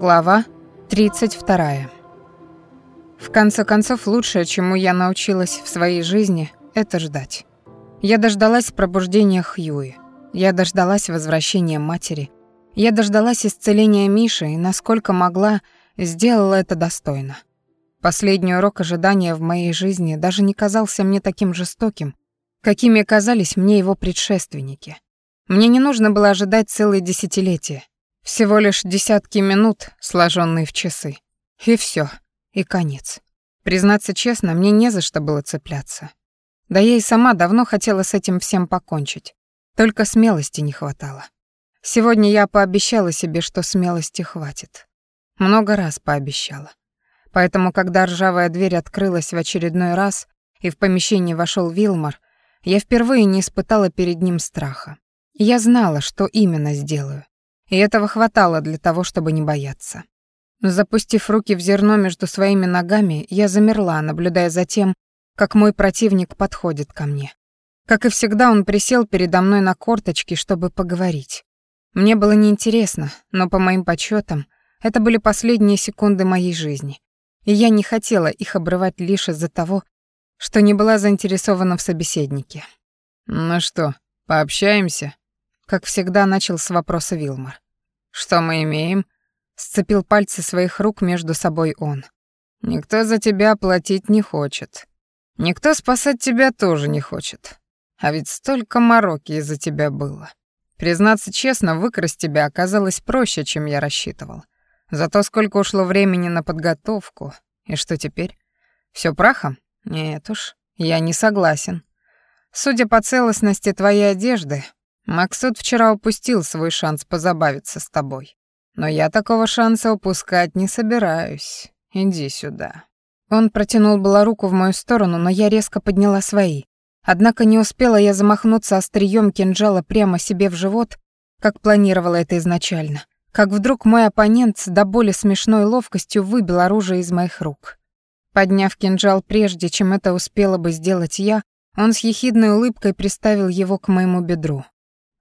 Глава 32. В конце концов, лучшее, чему я научилась в своей жизни, это ждать. Я дождалась пробуждения Хьюи. Я дождалась возвращения матери. Я дождалась исцеления Миши и, насколько могла, сделала это достойно. Последний урок ожидания в моей жизни даже не казался мне таким жестоким, какими казались мне его предшественники. Мне не нужно было ожидать целые десятилетия. Всего лишь десятки минут, сложенные в часы. И все, и конец. Признаться честно, мне не за что было цепляться. Да я и сама давно хотела с этим всем покончить. Только смелости не хватало. Сегодня я пообещала себе, что смелости хватит. Много раз пообещала. Поэтому, когда ржавая дверь открылась в очередной раз и в помещение вошел Вилмар, я впервые не испытала перед ним страха. Я знала, что именно сделаю. И этого хватало для того, чтобы не бояться. Запустив руки в зерно между своими ногами, я замерла, наблюдая за тем, как мой противник подходит ко мне. Как и всегда, он присел передо мной на корточки, чтобы поговорить. Мне было неинтересно, но по моим подсчетам, это были последние секунды моей жизни. И я не хотела их обрывать лишь из-за того, что не была заинтересована в собеседнике. «Ну что, пообщаемся?» Как всегда, начал с вопроса Вилмар. «Что мы имеем?» Сцепил пальцы своих рук между собой он. «Никто за тебя платить не хочет. Никто спасать тебя тоже не хочет. А ведь столько мороки из-за тебя было. Признаться честно, выкрасть тебя оказалось проще, чем я рассчитывал. Зато сколько ушло времени на подготовку. И что теперь? Все прахом? Нет уж, я не согласен. Судя по целостности твоей одежды, Максут вчера упустил свой шанс позабавиться с тобой. Но я такого шанса упускать не собираюсь. Иди сюда». Он протянул было руку в мою сторону, но я резко подняла свои. Однако не успела я замахнуться острием кинжала прямо себе в живот, как планировала это изначально, как вдруг мой оппонент с до боли смешной ловкостью выбил оружие из моих рук. Подняв кинжал прежде, чем это успела бы сделать я, он с ехидной улыбкой приставил его к моему бедру.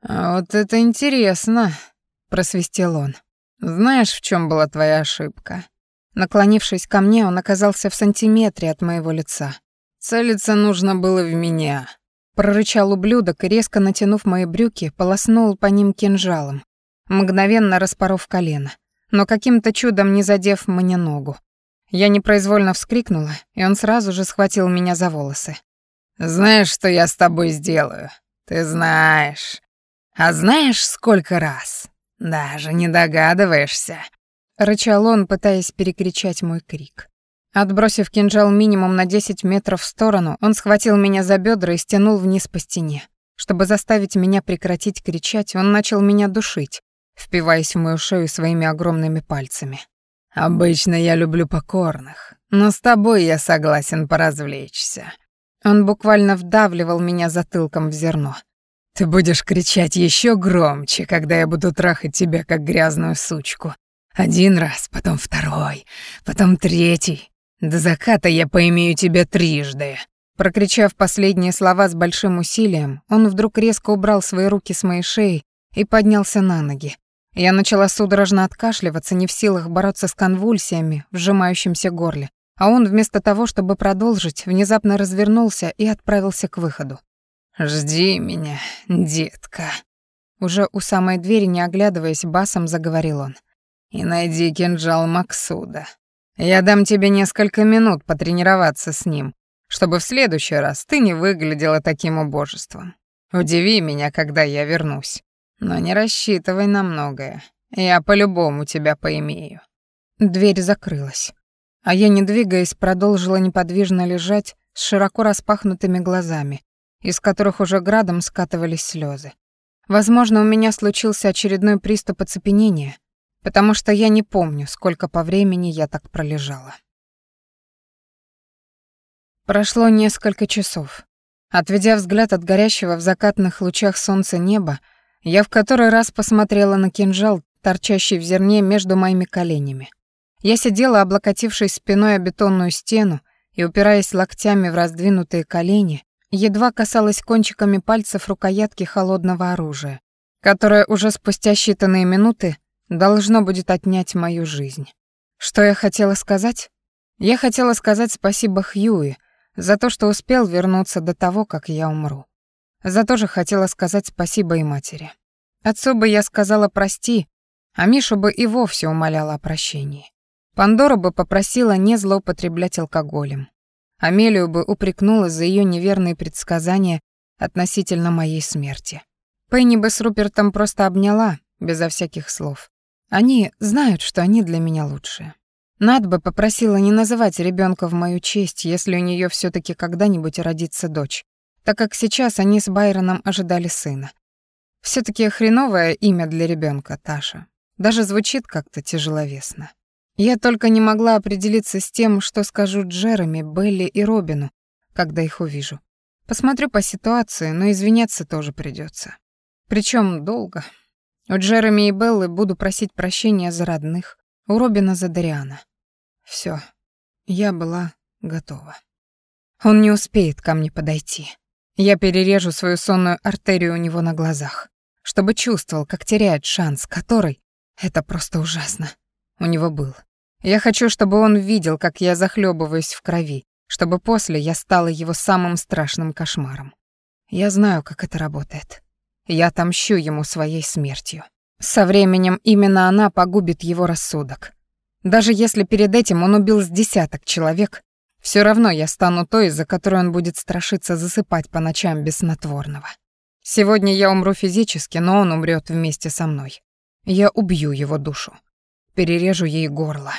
«А вот это интересно», — просвистел он. «Знаешь, в чем была твоя ошибка?» Наклонившись ко мне, он оказался в сантиметре от моего лица. «Целиться нужно было в меня», — прорычал ублюдок и, резко натянув мои брюки, полоснул по ним кинжалом, мгновенно распоров колено, но каким-то чудом не задев мне ногу. Я непроизвольно вскрикнула, и он сразу же схватил меня за волосы. «Знаешь, что я с тобой сделаю? Ты знаешь. А знаешь, сколько раз? Даже не догадываешься. Рычал он, пытаясь перекричать мой крик. Отбросив кинжал минимум на 10 метров в сторону, он схватил меня за бедра и стянул вниз по стене. Чтобы заставить меня прекратить кричать, он начал меня душить, впиваясь в мою шею своими огромными пальцами. «Обычно я люблю покорных, но с тобой я согласен поразвлечься». Он буквально вдавливал меня затылком в зерно. Ты будешь кричать еще громче, когда я буду трахать тебя, как грязную сучку. Один раз, потом второй, потом третий. До заката я поимею тебя трижды». Прокричав последние слова с большим усилием, он вдруг резко убрал свои руки с моей шеи и поднялся на ноги. Я начала судорожно откашливаться, не в силах бороться с конвульсиями в сжимающемся горле, а он вместо того, чтобы продолжить, внезапно развернулся и отправился к выходу. «Жди меня, детка». Уже у самой двери, не оглядываясь, басом заговорил он. «И найди кинжал Максуда. Я дам тебе несколько минут потренироваться с ним, чтобы в следующий раз ты не выглядела таким убожеством. Удиви меня, когда я вернусь. Но не рассчитывай на многое. Я по-любому тебя поимею». Дверь закрылась. А я, не двигаясь, продолжила неподвижно лежать с широко распахнутыми глазами, из которых уже градом скатывались слезы. Возможно, у меня случился очередной приступ оцепенения, потому что я не помню, сколько по времени я так пролежала. Прошло несколько часов. Отведя взгляд от горящего в закатных лучах солнца неба, я в который раз посмотрела на кинжал, торчащий в зерне между моими коленями. Я сидела, облокотившись спиной о бетонную стену и упираясь локтями в раздвинутые колени, едва касалась кончиками пальцев рукоятки холодного оружия, которое уже спустя считанные минуты должно будет отнять мою жизнь. Что я хотела сказать? Я хотела сказать спасибо Хьюи за то, что успел вернуться до того, как я умру. За то же хотела сказать спасибо и матери. Отцу бы я сказала «прости», а Мишу бы и вовсе умоляла о прощении. Пандора бы попросила не злоупотреблять алкоголем. Амелию бы упрекнула за ее неверные предсказания относительно моей смерти. Пенни бы с Рупертом просто обняла, безо всяких слов. Они знают, что они для меня лучшие. Над бы попросила не называть ребенка в мою честь, если у нее все таки когда-нибудь родится дочь, так как сейчас они с Байроном ожидали сына. все таки хреновое имя для ребенка, Таша. Даже звучит как-то тяжеловесно. Я только не могла определиться с тем, что скажу Джереми, Белли и Робину, когда их увижу. Посмотрю по ситуации, но извиняться тоже придется. Причем долго. У Джереми и Беллы буду просить прощения за родных, у Робина за Дариана. Все, я была готова. Он не успеет ко мне подойти. Я перережу свою сонную артерию у него на глазах, чтобы чувствовал, как теряет шанс, который... Это просто ужасно. У него был. Я хочу, чтобы он видел, как я захлебываюсь в крови, чтобы после я стала его самым страшным кошмаром. Я знаю, как это работает. Я отомщу ему своей смертью. Со временем именно она погубит его рассудок. Даже если перед этим он убил с десяток человек, все равно я стану той, за которой он будет страшиться засыпать по ночам без снотворного. Сегодня я умру физически, но он умрет вместе со мной. Я убью его душу. Перережу ей горло.